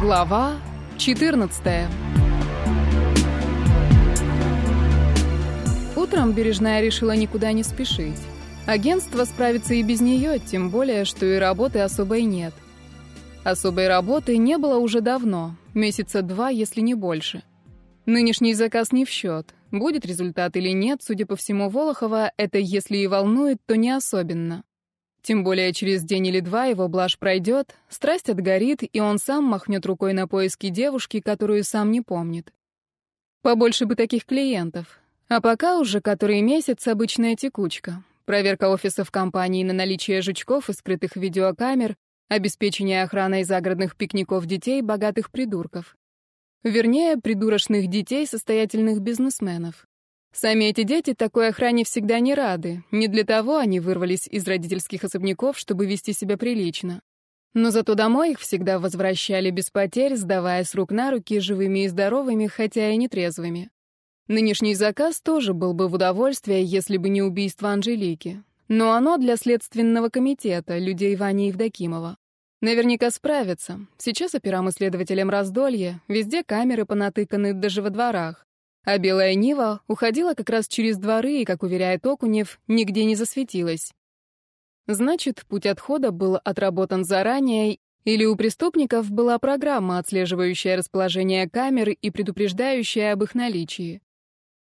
Глава 14 Утром Бережная решила никуда не спешить. Агентство справится и без нее, тем более, что и работы особой нет. Особой работы не было уже давно, месяца два, если не больше. Нынешний заказ не в счет. Будет результат или нет, судя по всему, Волохова это, если и волнует, то не особенно. Тем более через день или два его блажь пройдет, страсть отгорит, и он сам махнет рукой на поиски девушки, которую сам не помнит. Побольше бы таких клиентов. А пока уже который месяц обычная текучка. Проверка офисов компании на наличие жучков и скрытых видеокамер, обеспечение охраной загородных пикников детей богатых придурков. Вернее, придурочных детей состоятельных бизнесменов. Сами эти дети такой охране всегда не рады. Не для того они вырвались из родительских особняков, чтобы вести себя прилично. Но зато домой их всегда возвращали без потерь, сдавая с рук на руки живыми и здоровыми, хотя и нетрезвыми. Нынешний заказ тоже был бы в удовольствие, если бы не убийство Анжелики. Но оно для Следственного комитета, людей Вани Евдокимова. Наверняка справятся. Сейчас операм-исследователям раздолье, везде камеры понатыканы даже во дворах. А белая Нива уходила как раз через дворы и, как уверяет Окунев, нигде не засветилась. Значит, путь отхода был отработан заранее, или у преступников была программа, отслеживающая расположение камер и предупреждающая об их наличии.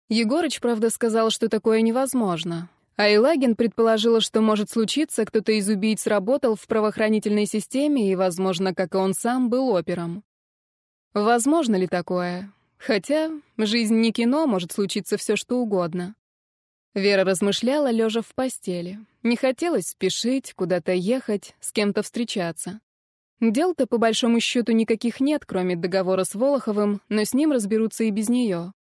Егорыч, правда, сказал, что такое невозможно. А Илагин предположила, что может случиться, кто-то из убийц работал в правоохранительной системе и, возможно, как и он сам, был опером. Возможно ли такое? Хотя жизнь не кино, может случиться все что угодно. Вера размышляла, лежа в постели. Не хотелось спешить, куда-то ехать, с кем-то встречаться. Дел-то, по большому счету, никаких нет, кроме договора с Волоховым, но с ним разберутся и без нее.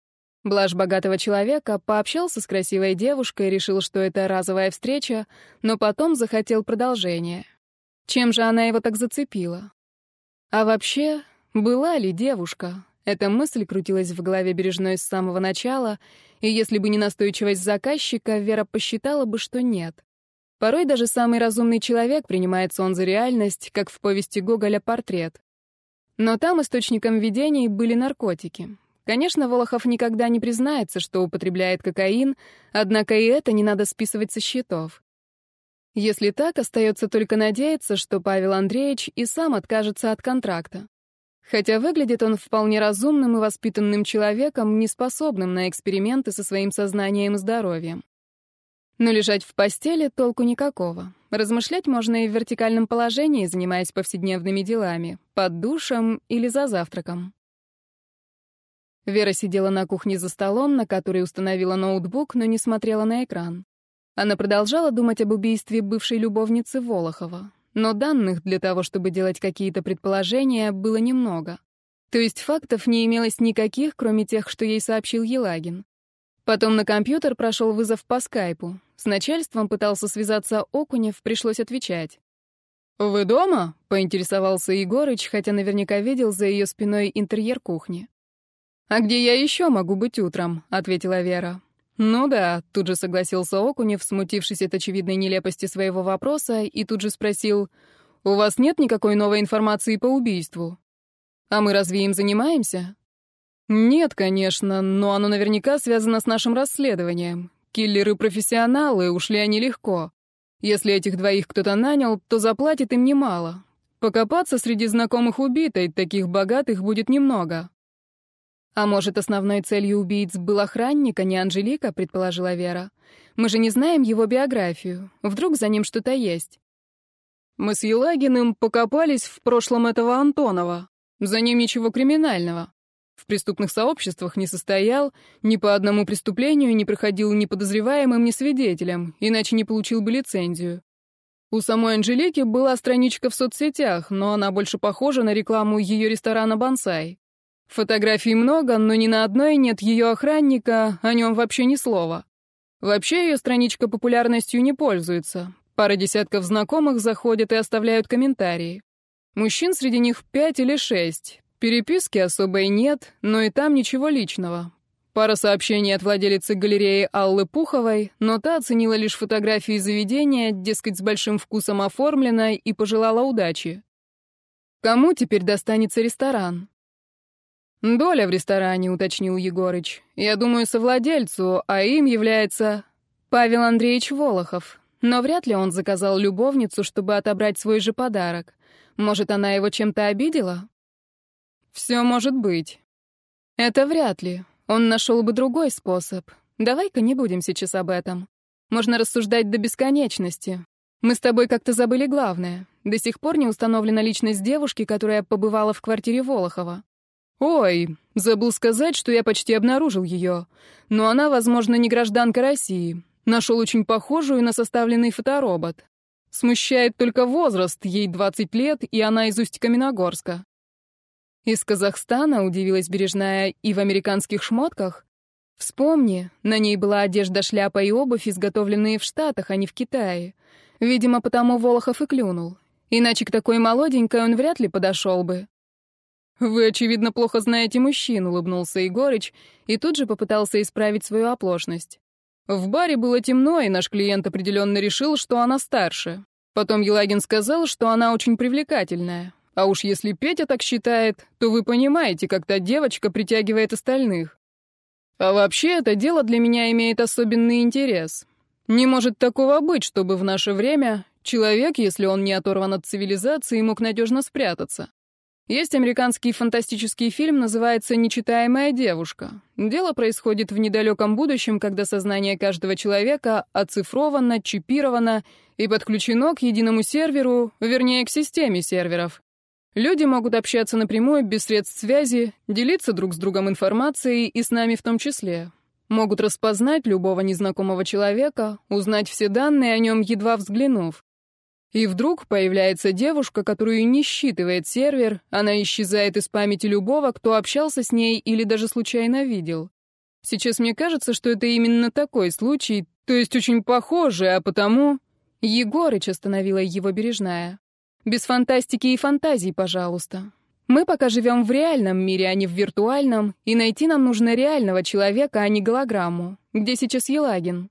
Блажь богатого человека пообщался с красивой девушкой, решил, что это разовая встреча, но потом захотел продолжения. Чем же она его так зацепила? А вообще, была ли девушка? Эта мысль крутилась в голове Бережной с самого начала, и если бы не настойчивость заказчика, Вера посчитала бы, что нет. Порой даже самый разумный человек принимает сон за реальность, как в повести Гоголя «Портрет». Но там источником видений были наркотики. Конечно, Волохов никогда не признается, что употребляет кокаин, однако и это не надо списывать со счетов. Если так, остается только надеяться, что Павел Андреевич и сам откажется от контракта. Хотя выглядит он вполне разумным и воспитанным человеком, не способным на эксперименты со своим сознанием и здоровьем. Но лежать в постели толку никакого. Размышлять можно и в вертикальном положении, занимаясь повседневными делами, под душем или за завтраком. Вера сидела на кухне за столом, на который установила ноутбук, но не смотрела на экран. Она продолжала думать об убийстве бывшей любовницы Волохова но данных для того, чтобы делать какие-то предположения, было немного. То есть фактов не имелось никаких, кроме тех, что ей сообщил Елагин. Потом на компьютер прошел вызов по скайпу. С начальством пытался связаться Окунев, пришлось отвечать. «Вы дома?» — поинтересовался Егорыч, хотя наверняка видел за ее спиной интерьер кухни. «А где я еще могу быть утром?» — ответила Вера. «Ну да», — тут же согласился Окунев, смутившись от очевидной нелепости своего вопроса, и тут же спросил, «У вас нет никакой новой информации по убийству? А мы разве им занимаемся?» «Нет, конечно, но оно наверняка связано с нашим расследованием. Киллеры-профессионалы, ушли они легко. Если этих двоих кто-то нанял, то заплатит им немало. Покопаться среди знакомых убитой, таких богатых будет немного. А может, основной целью убийц был охранник, а не Анжелика, предположила Вера. Мы же не знаем его биографию. Вдруг за ним что-то есть. Мы с Елагиным покопались в прошлом этого Антонова. За ним ничего криминального. В преступных сообществах не состоял, ни по одному преступлению не проходил ни подозреваемым, ни свидетелем, иначе не получил бы лицензию. У самой Анжелики была страничка в соцсетях, но она больше похожа на рекламу ее ресторана «Бонсай». Фотографий много, но ни на одной нет ее охранника, о нем вообще ни слова. Вообще ее страничка популярностью не пользуется. Пара десятков знакомых заходят и оставляют комментарии. Мужчин среди них пять или шесть. Переписки особой нет, но и там ничего личного. Пара сообщений от владелицы галереи Аллы Пуховой, но та оценила лишь фотографии заведения, дескать, с большим вкусом оформлено, и пожелала удачи. Кому теперь достанется ресторан? Доля в ресторане, уточнил Егорыч. Я думаю, совладельцу, а им является Павел Андреевич Волохов. Но вряд ли он заказал любовницу, чтобы отобрать свой же подарок. Может, она его чем-то обидела? Все может быть. Это вряд ли. Он нашел бы другой способ. Давай-ка не будем сейчас об этом. Можно рассуждать до бесконечности. Мы с тобой как-то забыли главное. До сих пор не установлена личность девушки, которая побывала в квартире Волохова. Ой, забыл сказать, что я почти обнаружил ее. Но она, возможно, не гражданка России. Нашел очень похожую на составленный фоторобот. Смущает только возраст, ей 20 лет, и она из Усть-Каменогорска. Из Казахстана, удивилась Бережная, и в американских шмотках? Вспомни, на ней была одежда, шляпа и обувь, изготовленные в Штатах, а не в Китае. Видимо, потому Волохов и клюнул. Иначе к такой молоденькой он вряд ли подошел бы. «Вы, очевидно, плохо знаете мужчин», — улыбнулся Егорыч и тут же попытался исправить свою оплошность. В баре было темно, и наш клиент определенно решил, что она старше. Потом Елагин сказал, что она очень привлекательная. А уж если Петя так считает, то вы понимаете, как та девочка притягивает остальных. А вообще, это дело для меня имеет особенный интерес. Не может такого быть, чтобы в наше время человек, если он не оторван от цивилизации, мог надежно спрятаться. Есть американский фантастический фильм, называется «Нечитаемая девушка». Дело происходит в недалеком будущем, когда сознание каждого человека оцифровано, чипировано и подключено к единому серверу, вернее, к системе серверов. Люди могут общаться напрямую, без средств связи, делиться друг с другом информацией и с нами в том числе. Могут распознать любого незнакомого человека, узнать все данные о нем, едва взглянув. И вдруг появляется девушка, которую не считывает сервер, она исчезает из памяти любого, кто общался с ней или даже случайно видел. Сейчас мне кажется, что это именно такой случай, то есть очень похожий, а потому... Егорыч остановила его бережная. Без фантастики и фантазий, пожалуйста. Мы пока живем в реальном мире, а не в виртуальном, и найти нам нужно реального человека, а не голограмму. Где сейчас Елагин?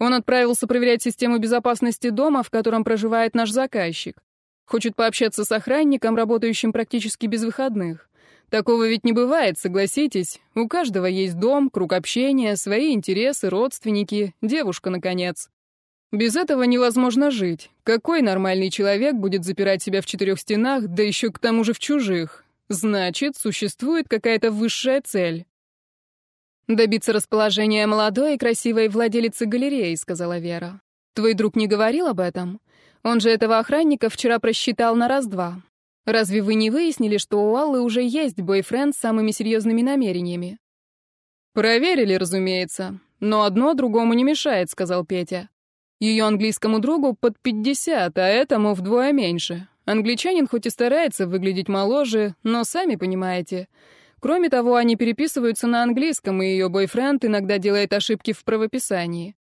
Он отправился проверять систему безопасности дома, в котором проживает наш заказчик. Хочет пообщаться с охранником, работающим практически без выходных. Такого ведь не бывает, согласитесь. У каждого есть дом, круг общения, свои интересы, родственники, девушка, наконец. Без этого невозможно жить. Какой нормальный человек будет запирать себя в четырех стенах, да еще к тому же в чужих? Значит, существует какая-то высшая цель. «Добиться расположения молодой и красивой владелицы галереи», — сказала Вера. «Твой друг не говорил об этом? Он же этого охранника вчера просчитал на раз-два. Разве вы не выяснили, что у Аллы уже есть бойфренд с самыми серьезными намерениями?» «Проверили, разумеется. Но одно другому не мешает», — сказал Петя. «Ее английскому другу под пятьдесят, а этому вдвое меньше. Англичанин хоть и старается выглядеть моложе, но сами понимаете...» Кроме того, они переписываются на английском, и ее бойфренд иногда делает ошибки в правописании.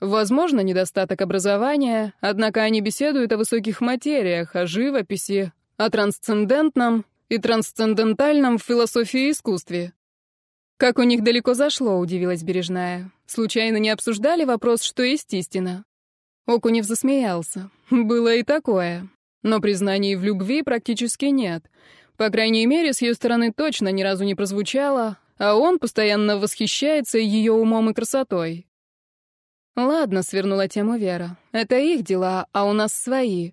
Возможно, недостаток образования, однако они беседуют о высоких материях, о живописи, о трансцендентном и трансцендентальном в философии и искусстве. Как у них далеко зашло, удивилась Бережная. Случайно не обсуждали вопрос, что есть истина? Окунев засмеялся. Было и такое. Но признаний в любви практически нет. По крайней мере, с ее стороны точно ни разу не прозвучало, а он постоянно восхищается ее умом и красотой. «Ладно», — свернула тему Вера. «Это их дела, а у нас свои».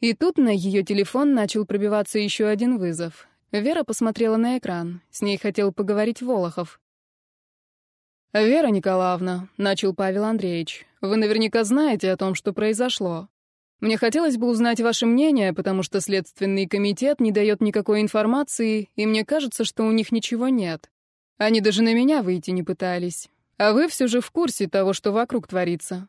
И тут на ее телефон начал пробиваться еще один вызов. Вера посмотрела на экран. С ней хотел поговорить Волохов. «Вера Николаевна», — начал Павел Андреевич, — «вы наверняка знаете о том, что произошло. Мне хотелось бы узнать ваше мнение, потому что Следственный комитет не дает никакой информации, и мне кажется, что у них ничего нет. Они даже на меня выйти не пытались. А вы все же в курсе того, что вокруг творится.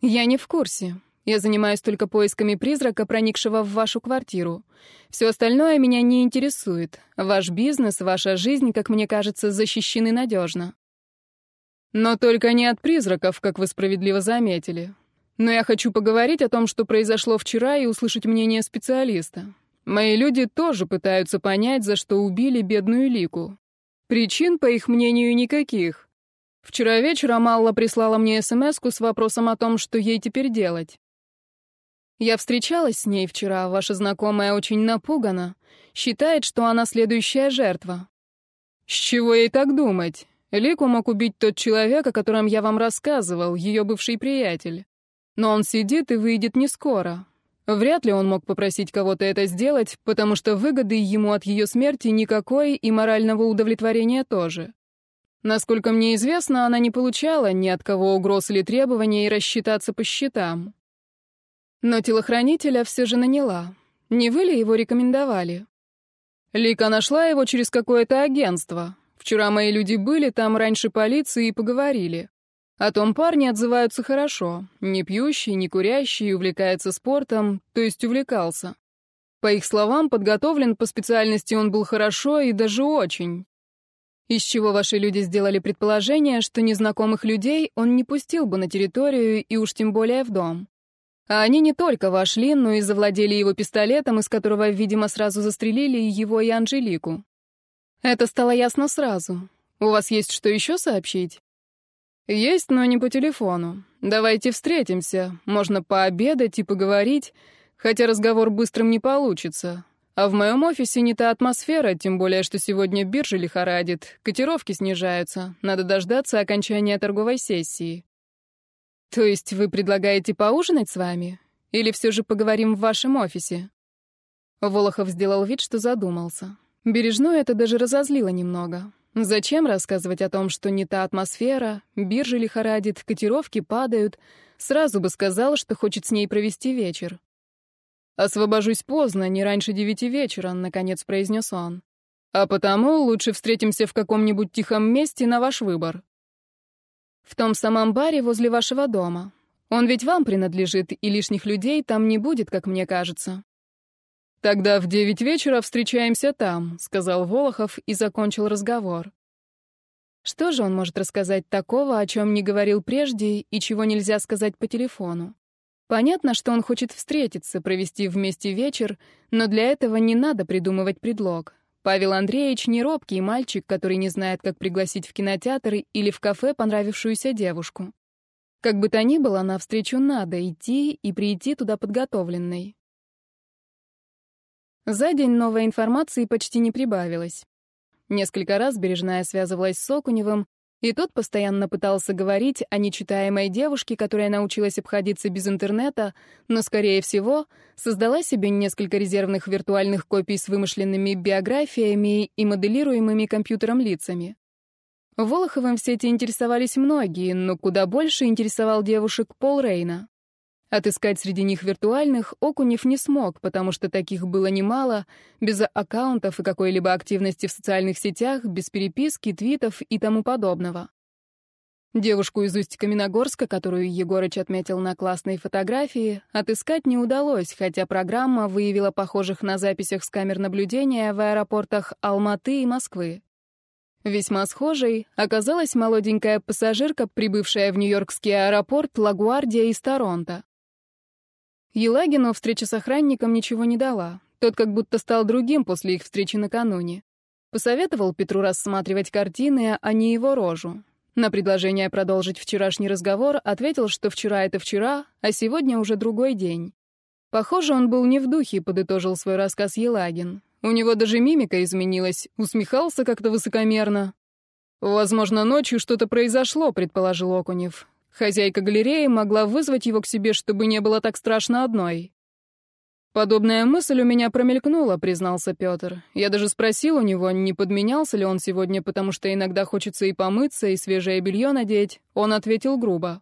Я не в курсе. Я занимаюсь только поисками призрака, проникшего в вашу квартиру. Все остальное меня не интересует. Ваш бизнес, ваша жизнь, как мне кажется, защищены надежно. Но только не от призраков, как вы справедливо заметили. Но я хочу поговорить о том, что произошло вчера, и услышать мнение специалиста. Мои люди тоже пытаются понять, за что убили бедную Лику. Причин, по их мнению, никаких. Вчера вечером Алла прислала мне смс с вопросом о том, что ей теперь делать. Я встречалась с ней вчера, ваша знакомая очень напугана. Считает, что она следующая жертва. С чего ей так думать? Лику мог убить тот человек, о котором я вам рассказывал, ее бывший приятель. Но он сидит и выйдет не скоро. Вряд ли он мог попросить кого-то это сделать, потому что выгоды ему от ее смерти никакой и морального удовлетворения тоже. Насколько мне известно, она не получала ни от кого угроз или требований рассчитаться по счетам. Но телохранителя все же наняла. Не вы ли его рекомендовали? Лика нашла его через какое-то агентство. Вчера мои люди были там раньше полиции и поговорили. О том парне отзываются хорошо. Не пьющий, не курящий, увлекается спортом, то есть увлекался. По их словам, подготовлен по специальности он был хорошо и даже очень. Из чего ваши люди сделали предположение, что незнакомых людей он не пустил бы на территорию и уж тем более в дом. А они не только вошли, но и завладели его пистолетом, из которого, видимо, сразу застрелили его и Анжелику. Это стало ясно сразу. У вас есть что еще сообщить? Есть, но не по телефону. Давайте встретимся. Можно пообедать и поговорить, хотя разговор быстрым не получится. А в моем офисе не та атмосфера, тем более, что сегодня биржа лихорадит, котировки снижаются, надо дождаться окончания торговой сессии. То есть вы предлагаете поужинать с вами? Или все же поговорим в вашем офисе? Волохов сделал вид, что задумался. Бережную это даже разозлило немного. Зачем рассказывать о том, что не та атмосфера, биржа лихорадит, котировки падают? Сразу бы сказал, что хочет с ней провести вечер. «Освобожусь поздно, не раньше девяти вечера», — наконец произнес он. «А потому лучше встретимся в каком-нибудь тихом месте на ваш выбор». В том самом баре возле вашего дома. Он ведь вам принадлежит, и лишних людей там не будет, как мне кажется. Тогда в девять вечера встречаемся там, сказал Волохов и закончил разговор. Что же он может рассказать такого, о чем не говорил прежде и чего нельзя сказать по телефону? Понятно, что он хочет встретиться, провести вместе вечер, но для этого не надо придумывать предлог. Павел Андреевич не робкий мальчик, который не знает, как пригласить в кинотеатр или в кафе понравившуюся девушку. Как бы то ни было, на встречу надо идти и прийти туда подготовленной. За день новой информации почти не прибавилось. Несколько раз Бережная связывалась с Окуневым, и тот постоянно пытался говорить о нечитаемой девушке, которая научилась обходиться без интернета, но, скорее всего, создала себе несколько резервных виртуальных копий с вымышленными биографиями и моделируемыми компьютером лицами. Волоховым в сети интересовались многие, но куда больше интересовал девушек Пол Рейна. Отыскать среди них виртуальных Окунев не смог, потому что таких было немало, без аккаунтов и какой-либо активности в социальных сетях, без переписки, твитов и тому подобного. Девушку из Усть-Каменогорска, которую Егорыч отметил на классной фотографии, отыскать не удалось, хотя программа выявила похожих на записях с камер наблюдения в аэропортах Алматы и Москвы. Весьма схожей оказалась молоденькая пассажирка, прибывшая в Нью-Йоркский аэропорт Лагуардия из Торонто. Елагину встреча с охранником ничего не дала. Тот как будто стал другим после их встречи накануне. Посоветовал Петру рассматривать картины, а не его рожу. На предложение продолжить вчерашний разговор ответил, что вчера это вчера, а сегодня уже другой день. Похоже, он был не в духе, подытожил свой рассказ Елагин. У него даже мимика изменилась, усмехался как-то высокомерно. «Возможно, ночью что-то произошло», — предположил Окунев. Хозяйка галереи могла вызвать его к себе, чтобы не было так страшно одной. Подобная мысль у меня промелькнула, признался Петр. Я даже спросил у него, не подменялся ли он сегодня, потому что иногда хочется и помыться, и свежее белье надеть. Он ответил грубо.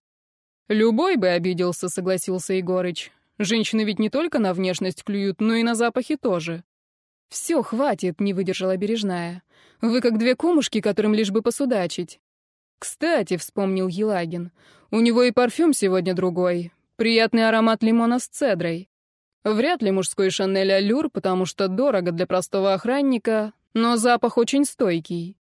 Любой бы обиделся, согласился Егорыч. Женщины ведь не только на внешность клюют, но и на запахи тоже. Все, хватит, не выдержала бережная. Вы как две кумушки, которым лишь бы посудачить. «Кстати», — вспомнил Елагин, — «у него и парфюм сегодня другой. Приятный аромат лимона с цедрой. Вряд ли мужской Шанель Алюр, потому что дорого для простого охранника, но запах очень стойкий.